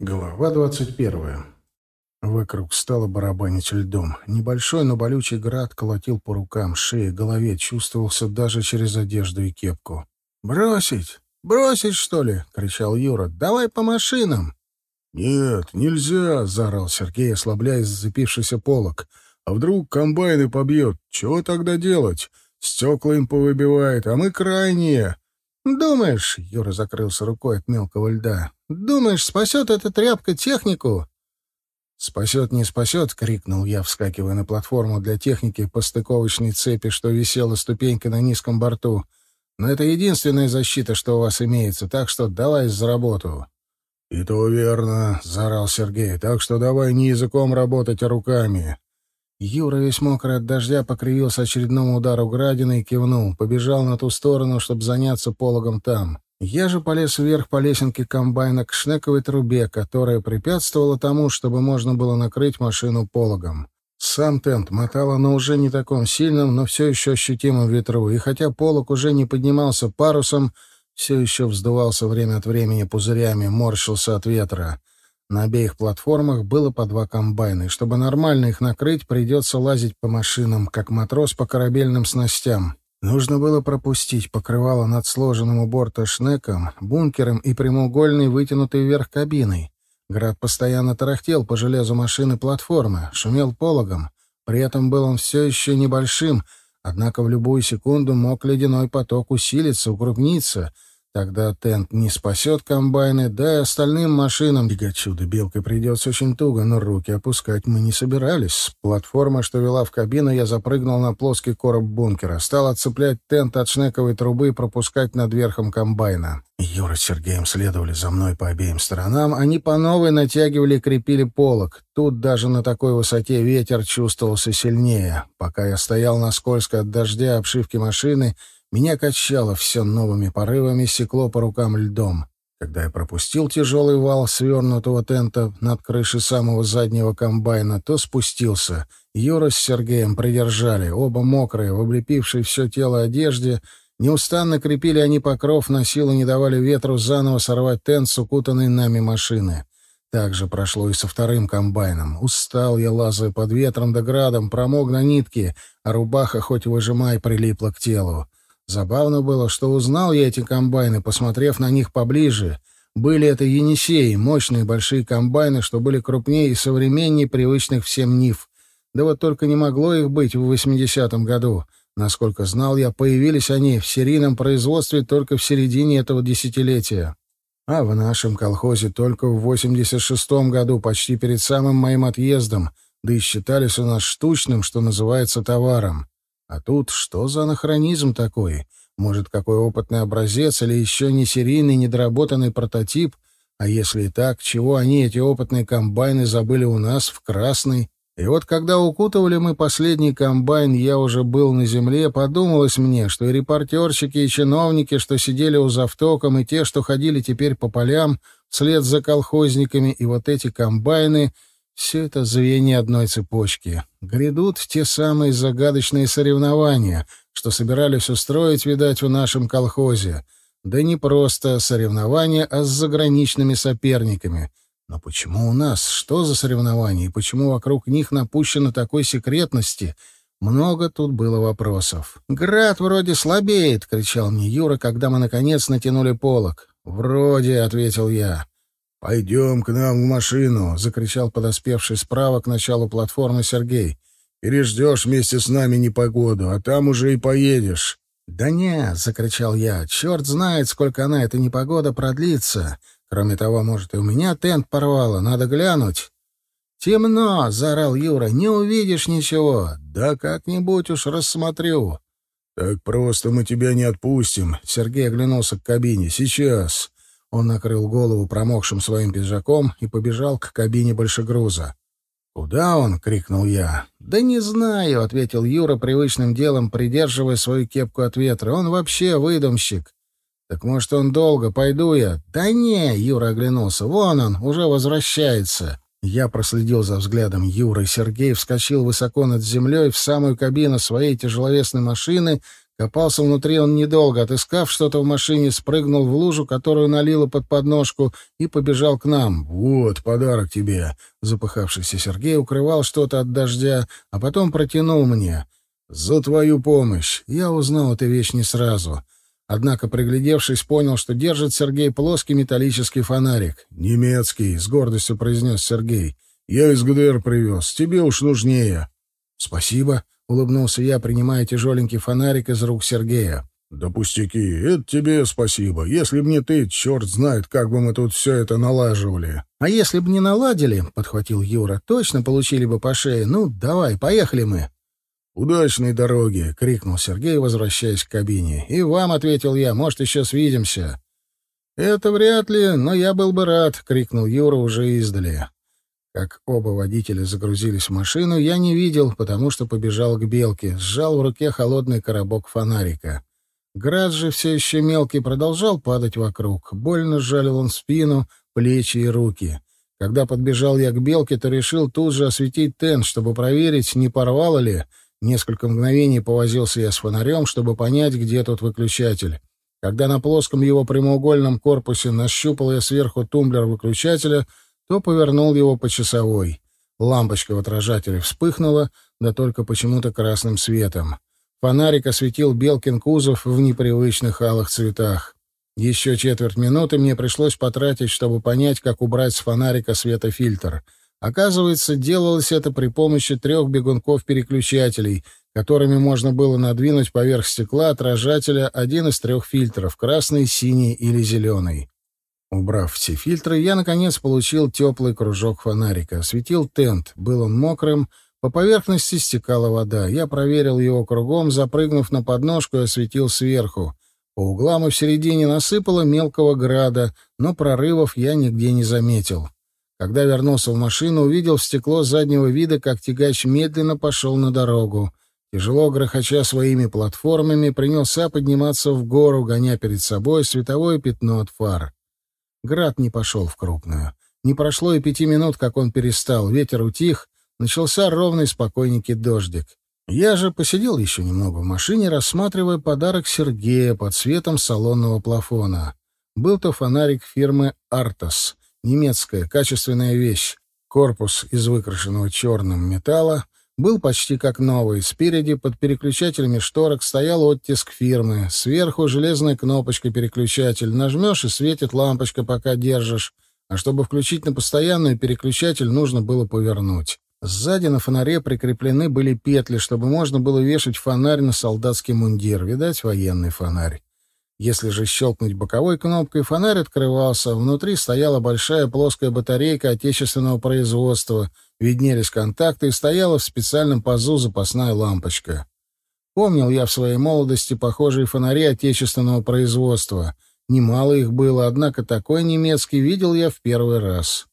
Глава двадцать первая. Вокруг стало барабанить льдом. Небольшой, но болючий град колотил по рукам, шее, голове, чувствовался даже через одежду и кепку. «Бросить? Бросить, что ли?» — кричал Юра. «Давай по машинам!» «Нет, нельзя!» — заорал Сергей, ослабляя зацепившийся полок. «А вдруг комбайны побьет? Чего тогда делать? Стекла им повыбивает, а мы крайние!» «Думаешь...» — Юра закрылся рукой от мелкого льда. Думаешь, спасет эта тряпка технику?» «Спасет, не спасет!» — крикнул я, вскакивая на платформу для техники по стыковочной цепи, что висела ступенькой на низком борту. «Но это единственная защита, что у вас имеется, так что давай за работу!» «И то верно!» — заорал Сергей. «Так что давай не языком работать, а руками!» Юра, весь мокрый от дождя, покривился очередному удару градины и кивнул. Побежал на ту сторону, чтобы заняться пологом там. Я же полез вверх по лесенке комбайна к шнековой трубе, которая препятствовала тому, чтобы можно было накрыть машину пологом. Сам тент мотало на уже не таком сильном, но все еще ощутимом ветру, и хотя полог уже не поднимался парусом, все еще вздувался время от времени пузырями, морщился от ветра. На обеих платформах было по два комбайна, и чтобы нормально их накрыть, придется лазить по машинам, как матрос по корабельным снастям. Нужно было пропустить покрывало над сложенным у борта шнеком, бункером и прямоугольной вытянутой вверх кабиной. Град постоянно тарахтел по железу машины платформы, шумел пологом. При этом был он все еще небольшим, однако в любую секунду мог ледяной поток усилиться, укрупниться — Тогда тент не спасет комбайны, да и остальным машинам чудо белкой придется очень туго, но руки опускать мы не собирались. С платформы, что вела в кабину, я запрыгнул на плоский короб бункера, стал отцеплять тент от шнековой трубы и пропускать над верхом комбайна. Юра с Сергеем следовали за мной по обеим сторонам, они по новой натягивали и крепили полок. Тут даже на такой высоте ветер чувствовался сильнее. Пока я стоял на скользко от дождя обшивки машины — меня качало все новыми порывами, секло по рукам льдом. Когда я пропустил тяжелый вал свернутого тента над крышей самого заднего комбайна, то спустился. Юра с Сергеем придержали, оба мокрые, в облепившей все тело одежде. Неустанно крепили они покров, на силу не давали ветру заново сорвать тент с укутанной нами машины. Так же прошло и со вторым комбайном. Устал я, лазая под ветром да градом, промок на нитке, а рубаха хоть выжимай прилипла к телу. Забавно было, что узнал я эти комбайны, посмотрев на них поближе. Были это Енисеи, мощные большие комбайны, что были крупнее и современнее привычных всем НИФ. Да вот только не могло их быть в 80-м году. Насколько знал я, появились они в серийном производстве только в середине этого десятилетия. А в нашем колхозе только в 86-м году, почти перед самым моим отъездом, да и считались у нас штучным, что называется, товаром. А тут что за анахронизм такой? Может, какой опытный образец или еще не серийный, недоработанный прототип? А если и так, чего они, эти опытные комбайны, забыли у нас в Красной? И вот когда укутывали мы последний комбайн, я уже был на земле, подумалось мне, что и репортерщики, и чиновники, что сидели у завтоком, и те, что ходили теперь по полям вслед за колхозниками, и вот эти комбайны — все это звенья одной цепочки. Грядут те самые загадочные соревнования, что собирались устроить, видать, в нашем колхозе. Да не просто соревнования, а с заграничными соперниками. Но почему у нас? Что за соревнования? И почему вокруг них напущено такой секретности? Много тут было вопросов. «Град вроде слабеет!» — кричал мне Юра, когда мы, наконец, натянули полог. «Вроде», — ответил я. «Пойдем к нам в машину!» — закричал подоспевший справа к началу платформы Сергей. «Переждешь вместе с нами непогоду, а там уже и поедешь». «Да не!» — закричал я. «Черт знает, сколько она, эта непогода, продлится. Кроме того, может, и у меня тент порвало. Надо глянуть». «Темно!» — заорал Юра. «Не увидишь ничего. Да как-нибудь уж рассмотрю». «Так просто мы тебя не отпустим», — Сергей оглянулся к кабине. «Сейчас». Он накрыл голову промокшим своим пиджаком и побежал к кабине большегруза. «Куда он?» — крикнул я. «Да не знаю», — ответил Юра привычным делом, придерживая свою кепку от ветра. «Он вообще выдумщик». «Так, может, он долго? Пойду я?» «Да не», — Юра оглянулся. «Вон он, уже возвращается». Я проследил за взглядом Юры. Сергей вскочил высоко над землей в самую кабину своей тяжеловесной машины, Копался внутри он недолго, отыскав что-то в машине, спрыгнул в лужу, которую налило под подножку, и побежал к нам. «Вот, подарок тебе!» Запыхавшийся Сергей укрывал что-то от дождя, а потом протянул мне. «За твою помощь!» Я узнал эту вещь не сразу. Однако, приглядевшись, понял, что держит Сергей плоский металлический фонарик. «Немецкий», — с гордостью произнес Сергей. «Я из ГДР привез. Тебе уж нужнее». «Спасибо», — улыбнулся я, принимая тяжеленький фонарик из рук Сергея. «Да пустяки, это тебе спасибо. Если б не ты, черт знает, как бы мы тут все это налаживали». «А если б не наладили, — подхватил Юра, — точно получили бы по шее. Ну, давай, поехали мы». «Удачной дороги!» — крикнул Сергей, возвращаясь к кабине. «И вам», — ответил я, — «может, еще свидимся». «Это вряд ли, но я был бы рад», — крикнул Юра уже издали. Как оба водителя загрузились в машину, я не видел, потому что побежал к белке, сжал в руке холодный коробок фонарика. Град же все еще мелкий продолжал падать вокруг. Больно сжалил он спину, плечи и руки. Когда подбежал я к белке, то решил тут же осветить тент, чтобы проверить, не порвало ли. Несколько мгновений повозился я с фонарем, чтобы понять, где тут выключатель. Когда на плоском его прямоугольном корпусе нащупал я сверху тумблер выключателя — то повернул его по часовой. Лампочка в отражателе вспыхнула, да только почему-то красным светом. Фонарик осветил Белкин кузов в непривычных алых цветах. Еще четверть минуты мне пришлось потратить, чтобы понять, как убрать с фонарика светофильтр. Оказывается, делалось это при помощи трех бегунков-переключателей, которыми можно было надвинуть поверх стекла отражателя один из трех фильтров — красный, синий или зеленый. Убрав все фильтры, я, наконец, получил теплый кружок фонарика. Светил тент. Был он мокрым. По поверхности стекала вода. Я проверил его кругом, запрыгнув на подножку и осветил сверху. По углам и в середине насыпало мелкого града, но прорывов я нигде не заметил. Когда вернулся в машину, увидел в стекло заднего вида, как тягач медленно пошел на дорогу. Тяжело грохоча своими платформами, принялся подниматься в гору, гоня перед собой световое пятно от фар. Град не пошел в крупную. Не прошло и пяти минут, как он перестал. Ветер утих, начался ровный спокойненький дождик. Я же посидел еще немного в машине, рассматривая подарок Сергея под светом салонного плафона. Был то фонарик фирмы «Артас». Немецкая, качественная вещь. Корпус из выкрашенного черным металла, был почти как новый. Спереди под переключателями шторок стоял оттиск фирмы. Сверху железная кнопочка переключатель. Нажмешь и светит лампочка, пока держишь. А чтобы включить на постоянную переключатель, нужно было повернуть. Сзади на фонаре прикреплены были петли, чтобы можно было вешать фонарь на солдатский мундир. Видать, военный фонарь. Если же щелкнуть боковой кнопкой, фонарь открывался. Внутри стояла большая плоская батарейка отечественного производства. Виднелись контакты и стояла в специальном пазу запасная лампочка. Помнил я в своей молодости похожие фонари отечественного производства. Немало их было, однако такой немецкий видел я в первый раз.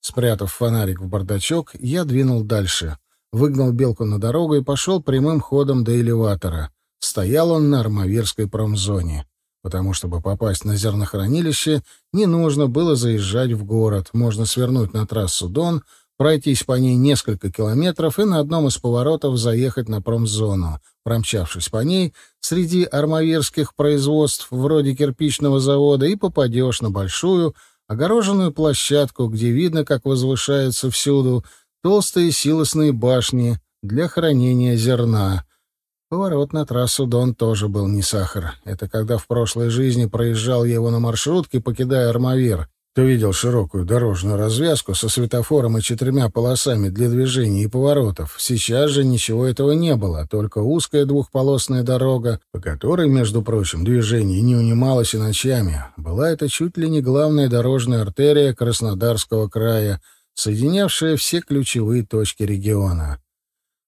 Спрятав фонарик в бардачок, я двинул дальше. Выгнал белку на дорогу и пошел прямым ходом до элеватора. Стоял он на Армавирской промзоне потому чтобы попасть на зернохранилище, не нужно было заезжать в город. Можно свернуть на трассу Дон, пройтись по ней несколько километров и на одном из поворотов заехать на промзону. Промчавшись по ней, среди армавирских производств вроде кирпичного завода и попадешь на большую, огороженную площадку, где видно, как возвышаются всюду толстые силосные башни для хранения зерна — Поворот на трассу Дон тоже был не сахар. Это когда в прошлой жизни проезжал я его на маршрутке, покидая Армавир, то видел широкую дорожную развязку со светофором и четырьмя полосами для движений и поворотов. Сейчас же ничего этого не было, только узкая двухполосная дорога, по которой, между прочим, движение не унималось и ночами. Была это чуть ли не главная дорожная артерия Краснодарского края, соединявшая все ключевые точки региона.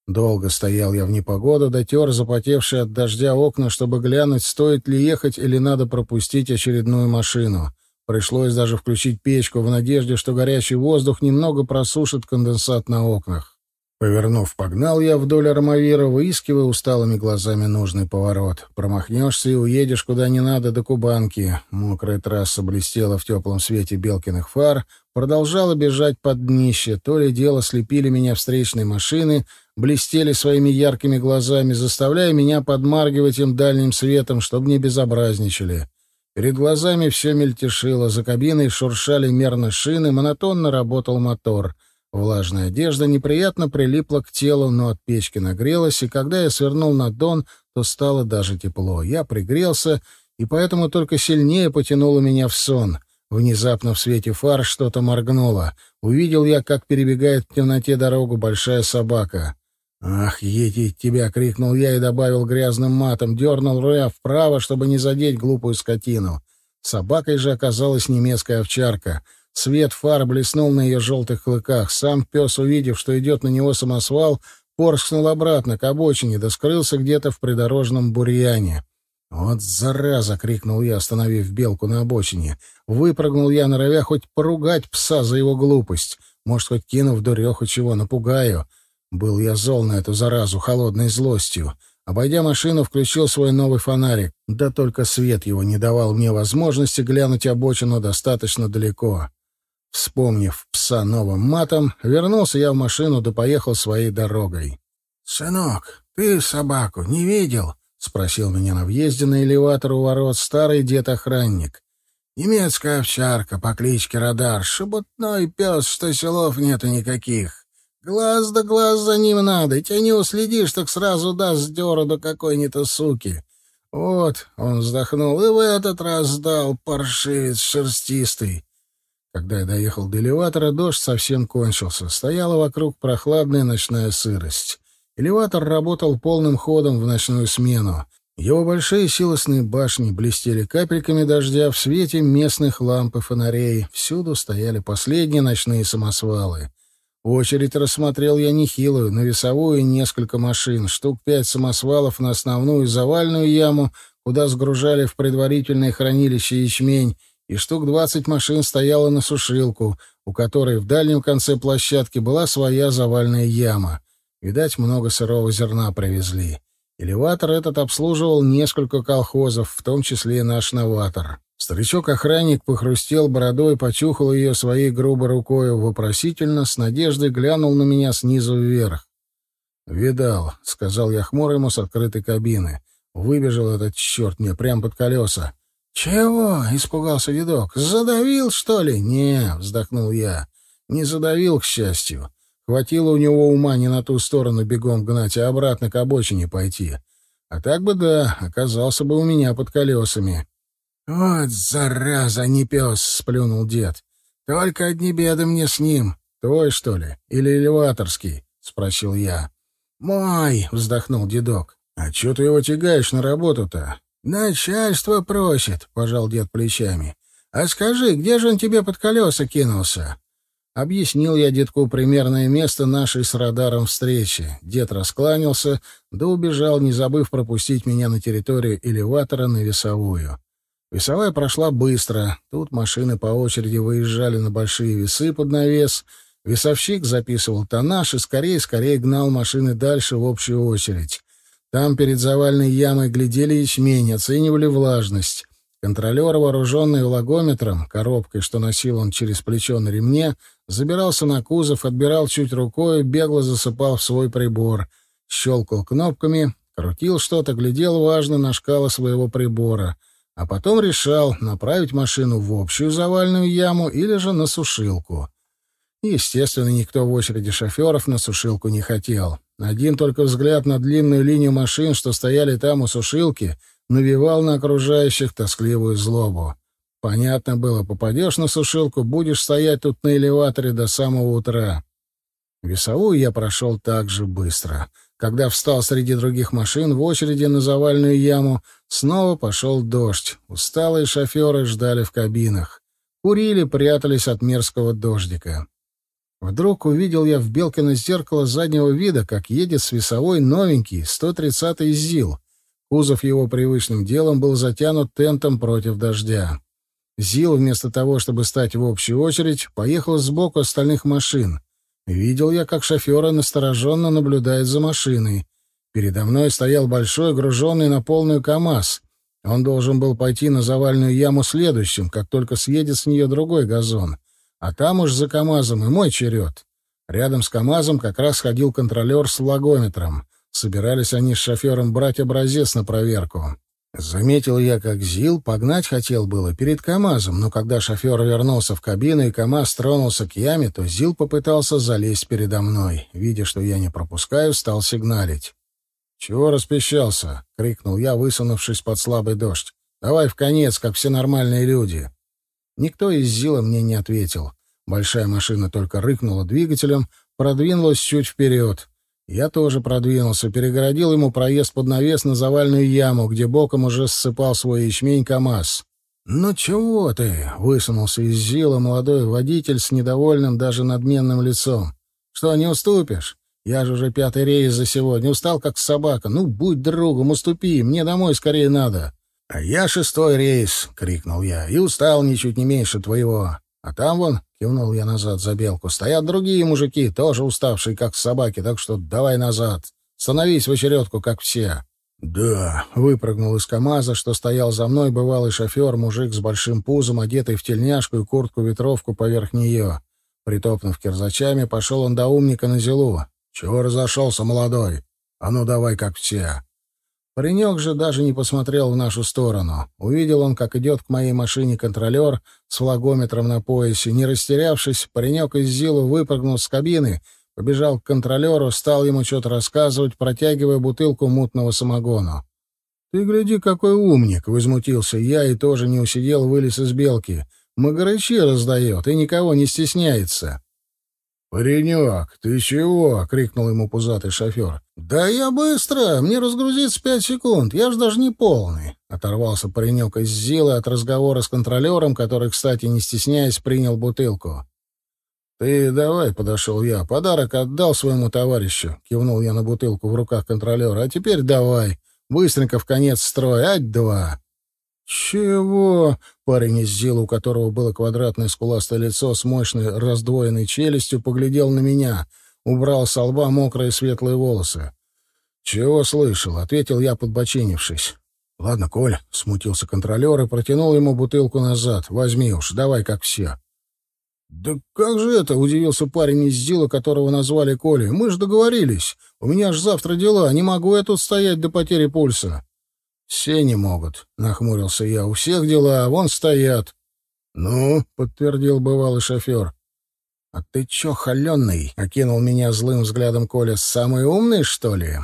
Долго стоял я в непогоду, дотер запотевшие от дождя окна, чтобы глянуть, стоит ли ехать или надо пропустить очередную машину. Пришлось даже включить печку в надежде, что горячий воздух немного просушит конденсат на окнах. Повернув, погнал я вдоль Армавира, выискивая усталыми глазами нужный поворот. Промахнешься и уедешь куда не надо до Кубанки. Мокрая трасса блестела в теплом свете Белкиных фар, продолжала бежать под днище. То ли дело слепили меня встречные машины — блестели своими яркими глазами, заставляя меня подмаргивать им дальним светом, чтобы не безобразничали. Перед глазами все мельтешило, за кабиной шуршали мерно шины, монотонно работал мотор. Влажная одежда неприятно прилипла к телу, но от печки нагрелась, и когда я свернул на дон, то стало даже тепло. Я пригрелся, и поэтому только сильнее потянуло меня в сон. Внезапно в свете фар что-то моргнуло. Увидел я, как перебегает в темноте дорогу большая собака. «Ах, едить тебя!» — крикнул я и добавил грязным матом, дернул руя вправо, чтобы не задеть глупую скотину. Собакой же оказалась немецкая овчарка. Свет фар блеснул на ее желтых клыках. Сам пес, увидев, что идет на него самосвал, порскнул обратно к обочине, да скрылся где-то в придорожном бурьяне. «Вот зараза!» — крикнул я, остановив белку на обочине. Выпрыгнул я, норовя хоть поругать пса за его глупость. Может, хоть кинув дуреху чего, напугаю. Был я зол на эту заразу холодной злостью. Обойдя машину, включил свой новый фонарик. Да только свет его не давал мне возможности глянуть обочину достаточно далеко. Вспомнив пса новым матом, вернулся я в машину да поехал своей дорогой. «Сынок, ты собаку не видел?» — спросил меня на въезде на элеватор у ворот старый дед-охранник. «Немецкая овчарка по кличке Радар, шебутной пес, что селов нету никаких. Глаз да глаз за ним надо, и не уследишь, так сразу даст дёру до какой-нибудь суки. Вот, он вздохнул, и в этот раз сдал, паршивец шерстистый. Когда я доехал до элеватора, дождь совсем кончился. Стояла вокруг прохладная ночная сырость. Элеватор работал полным ходом в ночную смену. Его большие силосные башни блестели капельками дождя в свете местных ламп и фонарей. Всюду стояли последние ночные самосвалы. Очередь рассмотрел я нехилую, на весовую несколько машин, штук пять самосвалов на основную завальную яму, куда сгружали в предварительное хранилище ячмень, и штук двадцать машин стояло на сушилку, у которой в дальнем конце площадки была своя завальная яма. Видать, много сырого зерна привезли. Элеватор этот обслуживал несколько колхозов, в том числе и наш новатор. Старичок-охранник похрустел бородой, почухал ее своей грубой рукой, вопросительно, с надеждой глянул на меня снизу вверх. «Видал», — сказал я хмуро ему с открытой кабины. Выбежал этот черт мне прямо под колеса. «Чего?» — испугался дедок. «Задавил, что ли?» «Не», — вздохнул я. «Не задавил, к счастью. Хватило у него ума не на ту сторону бегом гнать, а обратно к обочине пойти. А так бы да, оказался бы у меня под колесами». «Вот зараза, не пес!» — сплюнул дед. «Только одни беды мне с ним. Твой, что ли? Или элеваторский?» — спросил я. «Мой!» — вздохнул дедок. «А чё ты его тягаешь на работу-то?» «Начальство просит», — пожал дед плечами. «А скажи, где же он тебе под колеса кинулся?» Объяснил я дедку примерное место нашей с радаром встречи. Дед раскланялся, да убежал, не забыв пропустить меня на территорию элеватора на весовую. Весовая прошла быстро. Тут машины по очереди выезжали на большие весы под навес. Весовщик записывал тоннаж и скорее-скорее гнал машины дальше в общую очередь. Там перед завальной ямой глядели ячмень, оценивали влажность. Контролер, вооруженный влагометром, коробкой, что носил он через плечо на ремне, забирался на кузов, отбирал чуть рукой, бегло засыпал в свой прибор. Щелкал кнопками, крутил что-то, глядел важно на шкалы своего прибора. А потом решал, направить машину в общую завальную яму или же на сушилку. Естественно, никто в очереди шоферов на сушилку не хотел. Один только взгляд на длинную линию машин, что стояли там у сушилки, навевал на окружающих тоскливую злобу. Понятно было, попадешь на сушилку, будешь стоять тут на элеваторе до самого утра. Весовую я прошел так же быстро. Когда встал среди других машин в очереди на завальную яму, снова пошел дождь. Усталые шоферы ждали в кабинах. Курили, прятались от мерзкого дождика. Вдруг увидел я в Белкино зеркало заднего вида, как едет с весовой новенький 130-й ЗИЛ. Кузов его привычным делом был затянут тентом против дождя. ЗИЛ, вместо того, чтобы стать в общую очередь, поехал сбоку остальных машин. Видел я, как шоферы настороженно наблюдают за машиной. Передо мной стоял большой, груженный на полную КАМАЗ. Он должен был пойти на завальную яму следующим, как только съедет с нее другой газон. А там уж за КАМАЗом и мой черед. Рядом с КАМАЗом как раз ходил контролер с влагометром. Собирались они с шофером брать образец на проверку. Заметил я, как Зил погнать хотел было перед КАМАЗом, но когда шофер вернулся в кабину и КАМАЗ тронулся к яме, то Зил попытался залезть передо мной. Видя, что я не пропускаю, стал сигналить. «Чего распещался?» — крикнул я, высунувшись под слабый дождь. «Давай в конец, как все нормальные люди». Никто из Зила мне не ответил. Большая машина только рыкнула двигателем, продвинулась чуть вперед. Я тоже продвинулся, перегородил ему проезд под навес на завальную яму, где боком уже ссыпал свой ячмень КамАЗ. «Ну чего ты?» — высунулся из Зила молодой водитель с недовольным, даже надменным лицом. «Что, не уступишь? Я же уже пятый рейс за сегодня, устал как собака. Ну, будь другом, уступи, мне домой скорее надо». «А я шестой рейс!» — крикнул я. «И устал ничуть не меньше твоего. А там вон Кивнул я назад за белку. Стоят другие мужики, тоже уставшие, как собаки, так что давай назад. Становись в очередку, как все. «Да», — выпрыгнул из КамАЗа, что стоял за мной бывалый шофер, мужик с большим пузом, одетый в тельняшку и куртку-ветровку поверх нее. Притопнув кирзачами, пошел он до умника на зелу. «Чего разошелся, молодой? А ну давай, как все». Паренек же даже не посмотрел в нашу сторону. Увидел он, как идет к моей машине контролер с флагометром на поясе. Не растерявшись, паренек из Зилу выпрыгнул с кабины, побежал к контролеру, стал ему что-то рассказывать, протягивая бутылку мутного самогона. «Ты гляди, какой умник!» — возмутился я и тоже не усидел, вылез из белки. «Магарычи раздает и никого не стесняется». «Паренек, ты чего?» — крикнул ему пузатый шофер. «Да я быстро! Мне разгрузиться пять секунд, я ж даже не полный!» Оторвался паренек из Зилы от разговора с контролером, который, кстати, не стесняясь, принял бутылку. «Ты давай», — подошел я, — «подарок отдал своему товарищу», — кивнул я на бутылку в руках контролера. «А теперь давай, быстренько в конец строя, ать-два». «Чего?» — парень из Зила, у которого было квадратное скуластое лицо с мощной раздвоенной челюстью, поглядел на меня, убрал с лба мокрые светлые волосы. «Чего слышал?» — ответил я, подбочинившись. «Ладно, Коль», — смутился контролер и протянул ему бутылку назад. «Возьми уж, давай как все». «Да как же это?» — удивился парень из Зила, которого назвали Колей. «Мы же договорились. У меня аж завтра дела. Не могу я тут стоять до потери пульса». «Все не могут», — нахмурился я. «У всех дела, а вон стоят». «Ну», — подтвердил бывалый шофер. «А ты чё, холеный?» — окинул меня злым взглядом Коля. «Самый умный, что ли?»